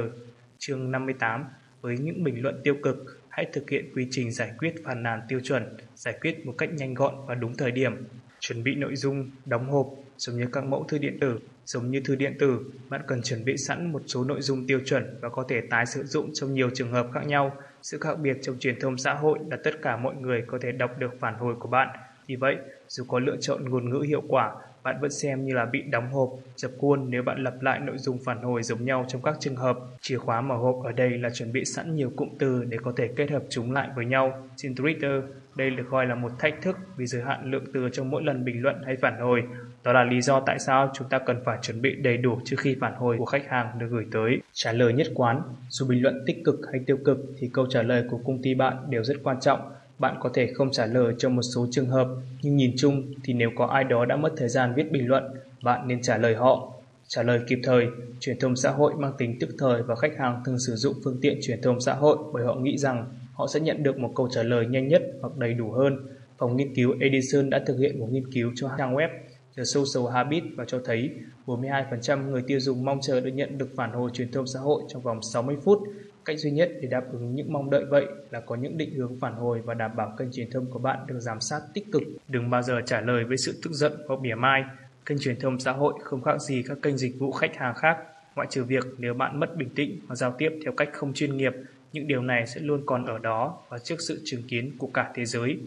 chương 58 với những bình luận tiêu cực, hãy thực hiện quy trình giải quyết phàn nàn tiêu chuẩn, giải quyết một cách nhanh gọn và đúng thời điểm. Chuẩn bị nội dung, đóng hộp, giống như các mẫu thư điện tử. Giống như thư điện tử, bạn cần chuẩn bị sẵn một số nội dung tiêu chuẩn và có thể tái sử dụng trong nhiều trường hợp khác nhau sự khác biệt trong truyền thông xã hội là tất cả mọi người có thể đọc được phản hồi của bạn. Vì vậy, dù có lựa chọn ngôn ngữ hiệu quả, bạn vẫn xem như là bị đóng hộp, dập khuôn nếu bạn lặp lại nội dung phản hồi giống nhau trong các trường hợp. Chìa khóa mở hộp ở đây là chuẩn bị sẵn nhiều cụm từ để có thể kết hợp chúng lại với nhau. Trên Twitter, đây được coi là một thách thức vì giới hạn lượng từ trong mỗi lần bình luận hay phản hồi. Đó là lý do tại sao chúng ta cần phải chuẩn bị đầy đủ trước khi phản hồi của khách hàng được gửi tới. Trả lời nhất quán, dù bình luận tích cực hay tiêu cực thì câu trả lời của công ty bạn đều rất quan trọng. Bạn có thể không trả lời trong một số trường hợp, nhưng nhìn chung thì nếu có ai đó đã mất thời gian viết bình luận, bạn nên trả lời họ. Trả lời kịp thời, truyền thông xã hội mang tính tức thời và khách hàng thường sử dụng phương tiện truyền thông xã hội bởi họ nghĩ rằng họ sẽ nhận được một câu trả lời nhanh nhất hoặc đầy đủ hơn. Phòng nghiên cứu Edison đã thực hiện một nghiên cứu cho trang web The Social Habit và cho thấy 42% người tiêu dùng mong chờ được nhận được phản hồi truyền thông xã hội trong vòng 60 phút. Cách duy nhất để đáp ứng những mong đợi vậy là có những định hướng phản hồi và đảm bảo kênh truyền thông của bạn được giám sát tích cực. Đừng bao giờ trả lời với sự tức giận hoặc mỉa mai. Kênh truyền thông xã hội không khác gì các kênh dịch vụ khách hàng khác, ngoại trừ việc nếu bạn mất bình tĩnh và giao tiếp theo cách không chuyên nghiệp những điều này sẽ luôn còn ở đó và trước sự chứng kiến của cả thế giới.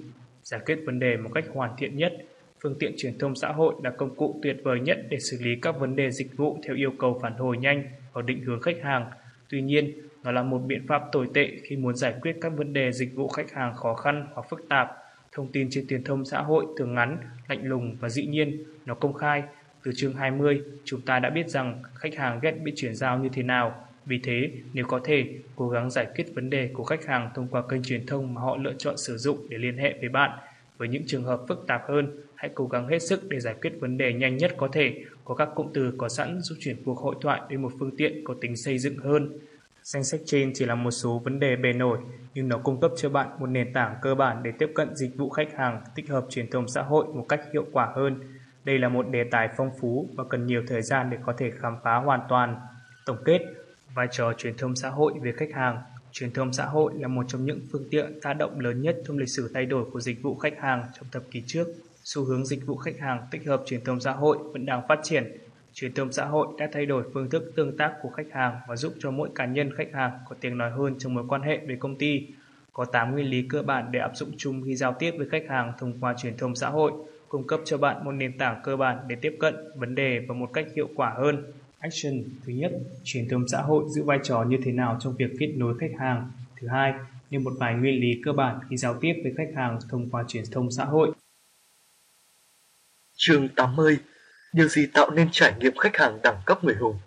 Giải quyết vấn đề một cách hoàn thiện nhất, phương tiện truyền thông xã hội là công cụ tuyệt vời nhất để xử lý các vấn đề dịch vụ theo yêu cầu phản hồi nhanh và định hướng khách hàng. Tuy nhiên, nó là một biện pháp tồi tệ khi muốn giải quyết các vấn đề dịch vụ khách hàng khó khăn hoặc phức tạp. Thông tin trên truyền thông xã hội thường ngắn, lạnh lùng và dĩ nhiên, nó công khai. Từ chương 20, chúng ta đã biết rằng khách hàng ghét bị chuyển giao như thế nào. Vì thế, nếu có thể, cố gắng giải quyết vấn đề của khách hàng thông qua kênh truyền thông mà họ lựa chọn sử dụng để liên hệ với bạn. Với những trường hợp phức tạp hơn, hãy cố gắng hết sức để giải quyết vấn đề nhanh nhất có thể. Có các cụm từ có sẵn giúp chuyển cuộc hội thoại đến một phương tiện có tính xây dựng hơn. Danh sách trên chỉ là một số vấn đề bề nổi, nhưng nó cung cấp cho bạn một nền tảng cơ bản để tiếp cận dịch vụ khách hàng tích hợp truyền thông xã hội một cách hiệu quả hơn. Đây là một đề tài phong phú và cần nhiều thời gian để có thể khám phá hoàn toàn. Tổng kết, vai trò truyền thông xã hội về khách hàng Truyền thông xã hội là một trong những phương tiện tác động lớn nhất trong lịch sử thay đổi của dịch vụ khách hàng trong thập kỷ trước. Xu hướng dịch vụ khách hàng tích hợp truyền thông xã hội vẫn đang phát triển. Truyền thông xã hội đã thay đổi phương thức tương tác của khách hàng và giúp cho mỗi cá nhân khách hàng có tiếng nói hơn trong mối quan hệ với công ty. Có 8 nguyên lý cơ bản để áp dụng chung khi giao tiếp với khách hàng thông qua truyền thông xã hội, cung cấp cho bạn một nền tảng cơ bản để tiếp cận vấn đề và một cách hiệu quả hơn. Action Thứ nhất, truyền thông xã hội giữ vai trò như thế nào trong việc kết nối khách hàng. Thứ hai, nêu một vài nguyên lý cơ bản khi giao tiếp với khách hàng thông qua truyền thông xã hội. Chương 80 Điều gì tạo nên trải nghiệm khách hàng đẳng cấp người hùng?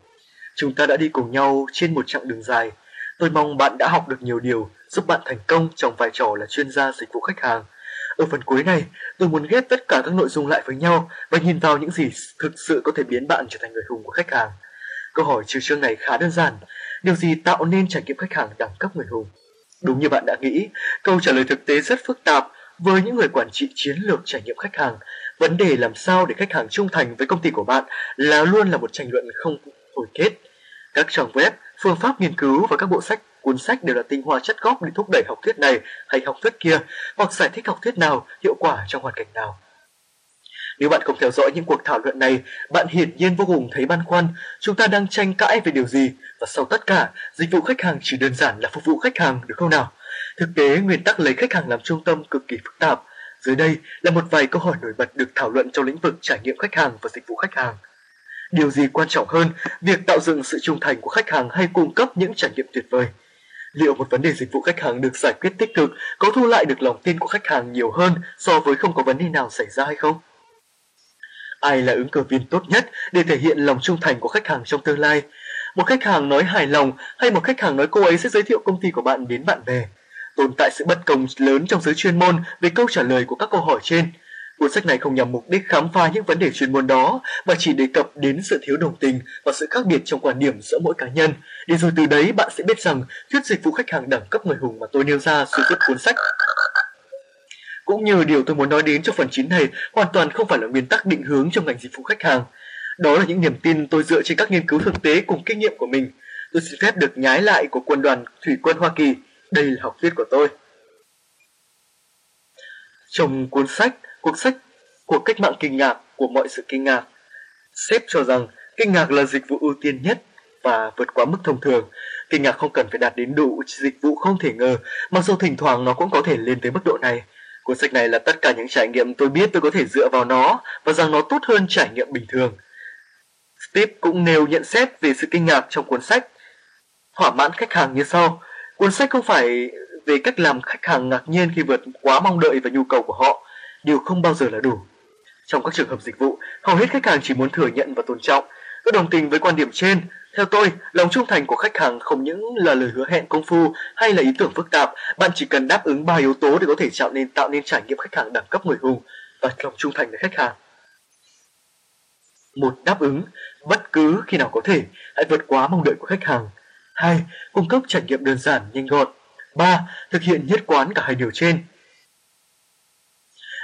Chúng ta đã đi cùng nhau trên một chặng đường dài. Tôi mong bạn đã học được nhiều điều giúp bạn thành công trong vai trò là chuyên gia dịch vụ khách hàng. Ở phần cuối này, tôi muốn ghép tất cả các nội dung lại với nhau và nhìn vào những gì thực sự có thể biến bạn trở thành người hùng của khách hàng. Câu hỏi trừ chương này khá đơn giản. Điều gì tạo nên trải nghiệm khách hàng đẳng cấp người hùng? Đúng như bạn đã nghĩ, câu trả lời thực tế rất phức tạp với những người quản trị chiến lược trải nghiệm khách hàng. Vấn đề làm sao để khách hàng trung thành với công ty của bạn là luôn là một tranh luận không hồi kết. Các trang web, phương pháp nghiên cứu và các bộ sách cuốn sách đều là tinh hoa chất gốc để thúc đẩy học thuyết này hay học thuyết kia hoặc giải thích học thuyết nào hiệu quả trong hoàn cảnh nào. Nếu bạn không theo dõi những cuộc thảo luận này, bạn hiển nhiên vô cùng thấy băn khoăn chúng ta đang tranh cãi về điều gì và sau tất cả, dịch vụ khách hàng chỉ đơn giản là phục vụ khách hàng được không nào? Thực tế, nguyên tắc lấy khách hàng làm trung tâm cực kỳ phức tạp. Dưới đây là một vài câu hỏi nổi bật được thảo luận trong lĩnh vực trải nghiệm khách hàng và dịch vụ khách hàng. Điều gì quan trọng hơn, việc tạo dựng sự trung thành của khách hàng hay cung cấp những trải nghiệm tuyệt vời? Liệu một vấn đề dịch vụ khách hàng được giải quyết tích cực có thu lại được lòng tin của khách hàng nhiều hơn so với không có vấn đề nào xảy ra hay không? Ai là ứng cử viên tốt nhất để thể hiện lòng trung thành của khách hàng trong tương lai? Một khách hàng nói hài lòng hay một khách hàng nói cô ấy sẽ giới thiệu công ty của bạn đến bạn bè? Tồn tại sự bất công lớn trong giới chuyên môn về câu trả lời của các câu hỏi trên. Cuốn sách này không nhằm mục đích khám phá những vấn đề chuyên môn đó, mà chỉ đề cập đến sự thiếu đồng tình và sự khác biệt trong quan điểm giữa mỗi cá nhân. Để rồi từ đấy bạn sẽ biết rằng thuyết dịch vụ khách hàng đẳng cấp người hùng mà tôi nêu ra xuyên suốt cuốn sách cũng như điều tôi muốn nói đến trong phần 9 này hoàn toàn không phải là nguyên tắc định hướng trong ngành dịch vụ khách hàng. Đó là những niềm tin tôi dựa trên các nghiên cứu thực tế cùng kinh nghiệm của mình. Tôi xin phép được nhái lại của quân đoàn thủy quân Hoa Kỳ. Đây là học thuyết của tôi. Trong cuốn sách, cuộc sách cuộc cách mạng kinh ngạc của mọi sự kinh ngạc, sếp cho rằng kinh ngạc là dịch vụ ưu tiên nhất và vượt quá mức thông thường. Kinh ngạc không cần phải đạt đến đủ dịch vụ không thể ngờ, mặc dù thỉnh thoảng nó cũng có thể lên tới mức độ này. Cuốn sách này là tất cả những trải nghiệm tôi biết tôi có thể dựa vào nó và rằng nó tốt hơn trải nghiệm bình thường. Steve cũng nêu nhận xét về sự kinh ngạc trong cuốn sách. Thỏa mãn khách hàng như sau. Cuốn sách không phải về cách làm khách hàng ngạc nhiên khi vượt quá mong đợi và nhu cầu của họ. Điều không bao giờ là đủ. Trong các trường hợp dịch vụ, hầu hết khách hàng chỉ muốn thừa nhận và tôn trọng. Tôi đồng tình với quan điểm trên, theo tôi, lòng trung thành của khách hàng không những là lời hứa hẹn công phu hay là ý tưởng phức tạp, bạn chỉ cần đáp ứng ba yếu tố để có thể tạo nên tạo nên trải nghiệm khách hàng đẳng cấp người hùng và lòng trung thành với khách hàng. Một đáp ứng bất cứ khi nào có thể, hãy vượt quá mong đợi của khách hàng. Hai, cung cấp trải nghiệm đơn giản, nhanh gọn. Ba, thực hiện nhất quán cả hai điều trên.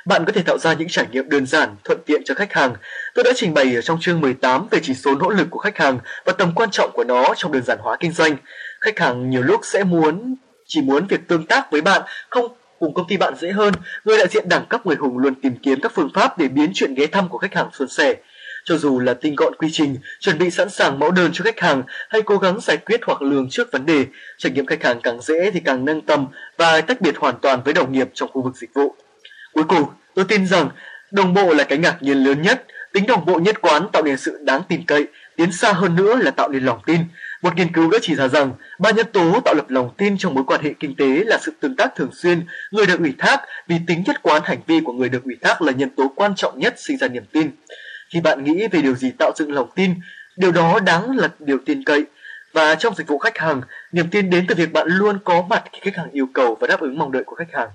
Bạn có thể tạo ra những trải nghiệm đơn giản, thuận tiện cho khách hàng. Tôi đã trình bày ở trong chương 18 về chỉ số nỗ lực của khách hàng và tầm quan trọng của nó trong đơn giản hóa kinh doanh. Khách hàng nhiều lúc sẽ muốn chỉ muốn việc tương tác với bạn không cùng công ty bạn dễ hơn. Người đại diện đẳng cấp người hùng luôn tìm kiếm các phương pháp để biến chuyện ghé thăm của khách hàng suôn sẻ. Cho dù là tinh gọn quy trình, chuẩn bị sẵn sàng mẫu đơn cho khách hàng hay cố gắng giải quyết hoặc lường trước vấn đề, trải nghiệm khách hàng càng dễ thì càng nâng tầm và tách biệt hoàn toàn với đồng nghiệp trong khu vực dịch vụ. Cuối cùng, tôi tin rằng đồng bộ là cái ngạc nhiên lớn nhất. Tính đồng bộ nhất quán tạo nên sự đáng tin cậy, tiến xa hơn nữa là tạo nên lòng tin. Một nghiên cứu đã chỉ ra rằng ba nhân tố tạo lập lòng tin trong mối quan hệ kinh tế là sự tương tác thường xuyên, người được ủy thác vì tính nhất quán hành vi của người được ủy thác là nhân tố quan trọng nhất sinh ra niềm tin. Khi bạn nghĩ về điều gì tạo dựng lòng tin, điều đó đáng là điều tin cậy. Và trong dịch vụ khách hàng, niềm tin đến từ việc bạn luôn có mặt khi khách hàng yêu cầu và đáp ứng mong đợi của khách hàng.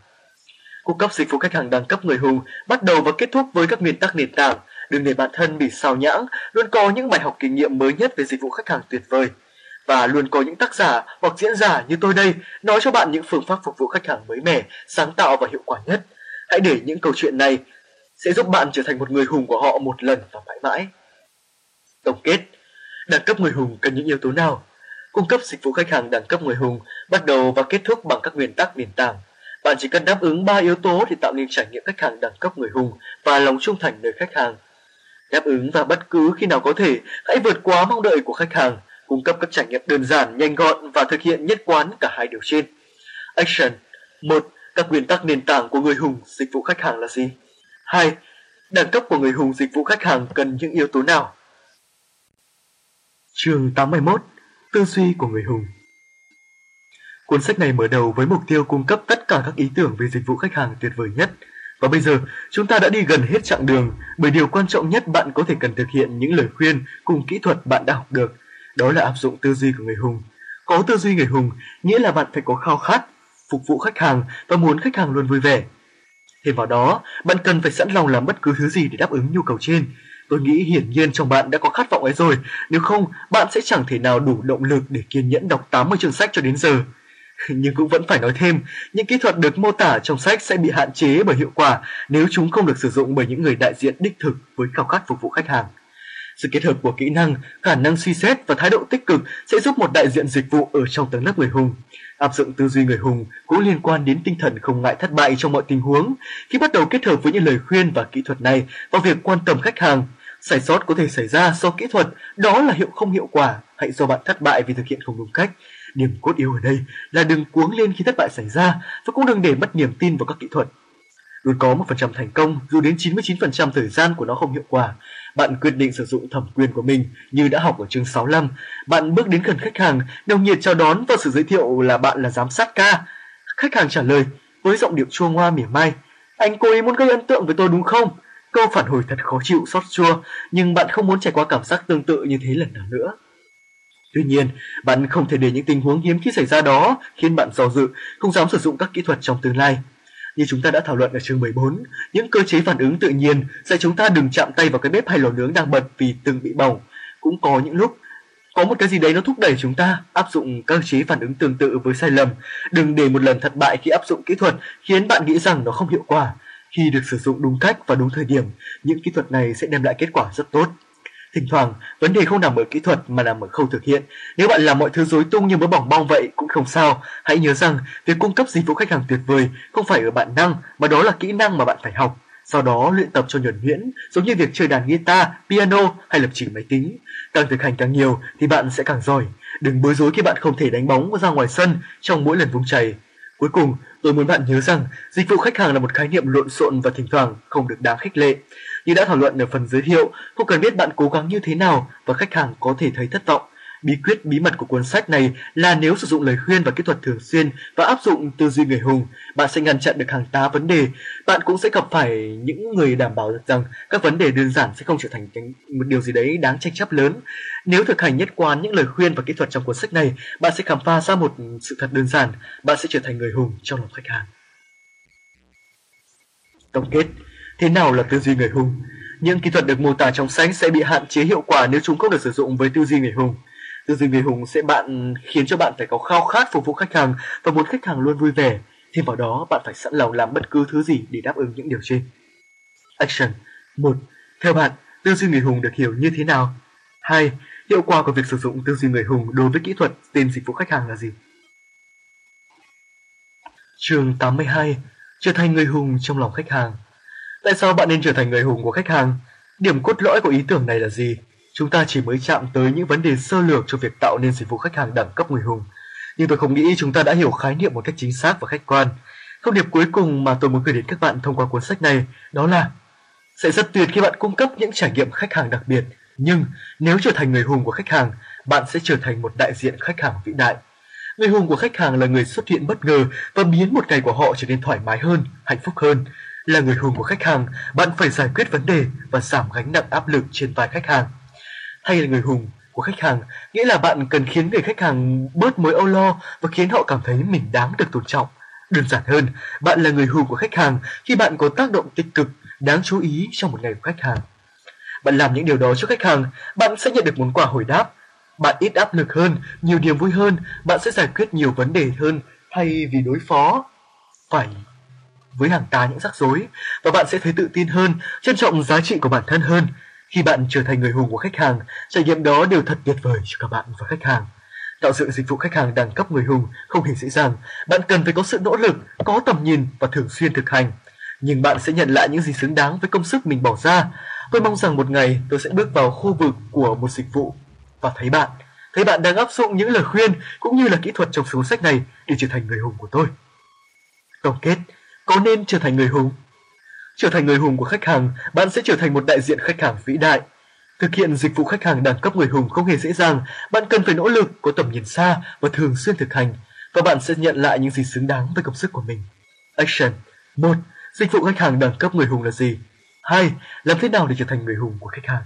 Cung cấp dịch vụ khách hàng đẳng cấp người hùng bắt đầu và kết thúc với các nguyên tắc nền tảng. Đừng để bản thân bị sao nhãng, luôn có những bài học kinh nghiệm mới nhất về dịch vụ khách hàng tuyệt vời. Và luôn có những tác giả hoặc diễn giả như tôi đây nói cho bạn những phương pháp phục vụ khách hàng mới mẻ, sáng tạo và hiệu quả nhất. Hãy để những câu chuyện này sẽ giúp bạn trở thành một người hùng của họ một lần và mãi mãi. Tổng kết, đẳng cấp người hùng cần những yếu tố nào? Cung cấp dịch vụ khách hàng đẳng cấp người hùng bắt đầu và kết thúc bằng các nguyên tắc nền tảng. Bạn chỉ cần đáp ứng 3 yếu tố để tạo nên trải nghiệm khách hàng đẳng cấp người hùng và lòng trung thành nơi khách hàng. Đáp ứng và bất cứ khi nào có thể, hãy vượt quá mong đợi của khách hàng, cung cấp các trải nghiệm đơn giản, nhanh gọn và thực hiện nhất quán cả hai điều trên. Action 1. Các nguyên tắc nền tảng của người hùng dịch vụ khách hàng là gì? 2. Đẳng cấp của người hùng dịch vụ khách hàng cần những yếu tố nào? Chương 81 Tư duy của người hùng Cuốn sách này mở đầu với mục tiêu cung cấp tất cả các ý tưởng về dịch vụ khách hàng tuyệt vời nhất. Và bây giờ, chúng ta đã đi gần hết chặng đường, bởi điều quan trọng nhất bạn có thể cần thực hiện những lời khuyên cùng kỹ thuật bạn đã học được. Đó là áp dụng tư duy của người hùng. Có tư duy người hùng nghĩa là bạn phải có khao khát, phục vụ khách hàng và muốn khách hàng luôn vui vẻ. Thêm vào đó, bạn cần phải sẵn lòng làm bất cứ thứ gì để đáp ứng nhu cầu trên. Tôi nghĩ hiển nhiên trong bạn đã có khát vọng ấy rồi, nếu không, bạn sẽ chẳng thể nào đủ động lực để kiên nhẫn đọc 80 chương sách cho đến giờ. Nhưng cũng vẫn phải nói thêm, những kỹ thuật được mô tả trong sách sẽ bị hạn chế bởi hiệu quả nếu chúng không được sử dụng bởi những người đại diện đích thực với khao khát phục vụ khách hàng. Sự kết hợp của kỹ năng, khả năng suy xét và thái độ tích cực sẽ giúp một đại diện dịch vụ ở trong tầng lớp người hùng. Áp dụng tư duy người hùng cũng liên quan đến tinh thần không ngại thất bại trong mọi tình huống. Khi bắt đầu kết hợp với những lời khuyên và kỹ thuật này vào việc quan tâm khách hàng, sai sót có thể xảy ra do kỹ thuật, đó là hiệu không hiệu quả, hãy do bạn thất bại vì thực hiện không đúng cách. Điểm cốt yếu ở đây là đừng cuống lên khi thất bại xảy ra và cũng đừng để mất niềm tin vào các kỹ thuật. Luôn có một phần trăm thành công dù đến 99% thời gian của nó không hiệu quả. Bạn quyết định sử dụng thẩm quyền của mình như đã học ở chương 65. Bạn bước đến gần khách hàng, nồng nhiệt chào đón và sự giới thiệu là bạn là giám sát ca. Khách hàng trả lời với giọng điệu chua ngoa mỉa mai. Anh cố ý muốn gây ấn tượng với tôi đúng không? Câu phản hồi thật khó chịu xót chua, nhưng bạn không muốn trải qua cảm giác tương tự như thế lần nào nữa. Tuy nhiên, bạn không thể để những tình huống hiếm khi xảy ra đó khiến bạn do dự, không dám sử dụng các kỹ thuật trong tương lai. Như chúng ta đã thảo luận ở chương 14, những cơ chế phản ứng tự nhiên dạy chúng ta đừng chạm tay vào cái bếp hay lò nướng đang bật vì từng bị bỏng. Cũng có những lúc có một cái gì đấy nó thúc đẩy chúng ta áp dụng cơ chế phản ứng tương tự với sai lầm. Đừng để một lần thất bại khi áp dụng kỹ thuật khiến bạn nghĩ rằng nó không hiệu quả. Khi được sử dụng đúng cách và đúng thời điểm, những kỹ thuật này sẽ đem lại kết quả rất tốt. Thỉnh thoảng, vấn đề không nằm ở kỹ thuật mà nằm ở khâu thực hiện. Nếu bạn làm mọi thứ rối tung như mớ bỏng bong vậy cũng không sao. Hãy nhớ rằng, việc cung cấp dịch vụ khách hàng tuyệt vời không phải ở bản năng, mà đó là kỹ năng mà bạn phải học. Sau đó luyện tập cho nhuần nhuyễn, giống như việc chơi đàn guitar, piano hay lập trình máy tính. Càng thực hành càng nhiều thì bạn sẽ càng giỏi. Đừng bối rối khi bạn không thể đánh bóng ra ngoài sân trong mỗi lần vung chày. Cuối cùng, tôi muốn bạn nhớ rằng dịch vụ khách hàng là một khái niệm lộn xộn và thỉnh thoảng không được đáng khích lệ. Như đã thảo luận ở phần giới thiệu, không cần biết bạn cố gắng như thế nào và khách hàng có thể thấy thất vọng. Bí quyết bí mật của cuốn sách này là nếu sử dụng lời khuyên và kỹ thuật thường xuyên và áp dụng tư duy người hùng, bạn sẽ ngăn chặn được hàng tá vấn đề. Bạn cũng sẽ gặp phải những người đảm bảo được rằng các vấn đề đơn giản sẽ không trở thành một điều gì đấy đáng tranh chấp lớn. Nếu thực hành nhất quán những lời khuyên và kỹ thuật trong cuốn sách này, bạn sẽ khám phá ra một sự thật đơn giản, bạn sẽ trở thành người hùng trong lòng khách hàng. Tổng kết, thế nào là tư duy người hùng? Những kỹ thuật được mô tả trong sách sẽ bị hạn chế hiệu quả nếu chúng không được sử dụng với tư duy người hùng. Tư duy người hùng sẽ bạn khiến cho bạn phải có khao khát phục vụ khách hàng và muốn khách hàng luôn vui vẻ. Thêm vào đó, bạn phải sẵn lòng làm bất cứ thứ gì để đáp ứng những điều trên. Action 1. Theo bạn, tư duy người hùng được hiểu như thế nào? 2. Hiệu quả của việc sử dụng tư duy người hùng đối với kỹ thuật tên dịch vụ khách hàng là gì? Chương 82 Trở thành người hùng trong lòng khách hàng Tại sao bạn nên trở thành người hùng của khách hàng? Điểm cốt lõi của ý tưởng này là gì? Chúng ta chỉ mới chạm tới những vấn đề sơ lược cho việc tạo nên dịch vụ khách hàng đẳng cấp người hùng. Nhưng tôi không nghĩ chúng ta đã hiểu khái niệm một cách chính xác và khách quan. Thông điệp cuối cùng mà tôi muốn gửi đến các bạn thông qua cuốn sách này đó là sẽ rất tuyệt khi bạn cung cấp những trải nghiệm khách hàng đặc biệt. Nhưng nếu trở thành người hùng của khách hàng, bạn sẽ trở thành một đại diện khách hàng vĩ đại. Người hùng của khách hàng là người xuất hiện bất ngờ và biến một ngày của họ trở nên thoải mái hơn, hạnh phúc hơn. Là người hùng của khách hàng, bạn phải giải quyết vấn đề và giảm gánh nặng áp lực trên vai khách hàng. Thay là người hùng của khách hàng, nghĩa là bạn cần khiến người khách hàng bớt mối âu lo và khiến họ cảm thấy mình đáng được tôn trọng. Đơn giản hơn, bạn là người hùng của khách hàng khi bạn có tác động tích cực, đáng chú ý trong một ngày của khách hàng. Bạn làm những điều đó cho khách hàng, bạn sẽ nhận được món quà hồi đáp. Bạn ít áp lực hơn, nhiều niềm vui hơn, bạn sẽ giải quyết nhiều vấn đề hơn thay vì đối phó. Phải với hàng tá những rắc rối và bạn sẽ thấy tự tin hơn, trân trọng giá trị của bản thân hơn. Khi bạn trở thành người hùng của khách hàng, trải nghiệm đó đều thật tuyệt vời cho cả bạn và khách hàng. Tạo dựng dịch vụ khách hàng đẳng cấp người hùng không hề dễ dàng. Bạn cần phải có sự nỗ lực, có tầm nhìn và thường xuyên thực hành. Nhưng bạn sẽ nhận lại những gì xứng đáng với công sức mình bỏ ra. Tôi mong rằng một ngày tôi sẽ bước vào khu vực của một dịch vụ và thấy bạn, thấy bạn đang áp dụng những lời khuyên cũng như là kỹ thuật trong cuốn sách này để trở thành người hùng của tôi. Tổng kết, có nên trở thành người hùng? Trở thành người hùng của khách hàng, bạn sẽ trở thành một đại diện khách hàng vĩ đại. Thực hiện dịch vụ khách hàng đẳng cấp người hùng không hề dễ dàng, bạn cần phải nỗ lực, có tầm nhìn xa và thường xuyên thực hành, và bạn sẽ nhận lại những gì xứng đáng với công sức của mình. Action một, Dịch vụ khách hàng đẳng cấp người hùng là gì? Hai, Làm thế nào để trở thành người hùng của khách hàng?